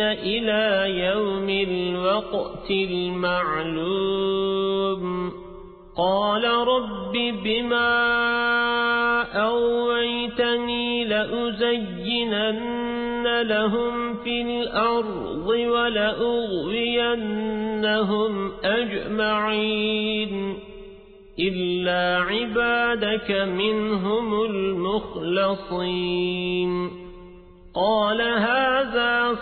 إلى يوم الوقت المعلوم. قال رب بما أويتني لأزينن لهم في الأرض ولأغوينهم أجمعين. إلا عبادك منهم المخلصين. قال هذا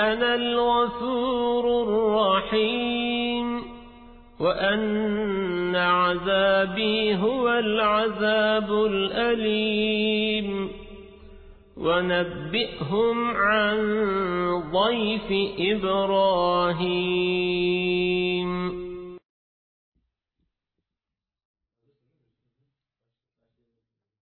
أنا الغفور الرحيم وأن عذابي هو العذاب الأليم. ونبئهم عن ضيف إبراهيم.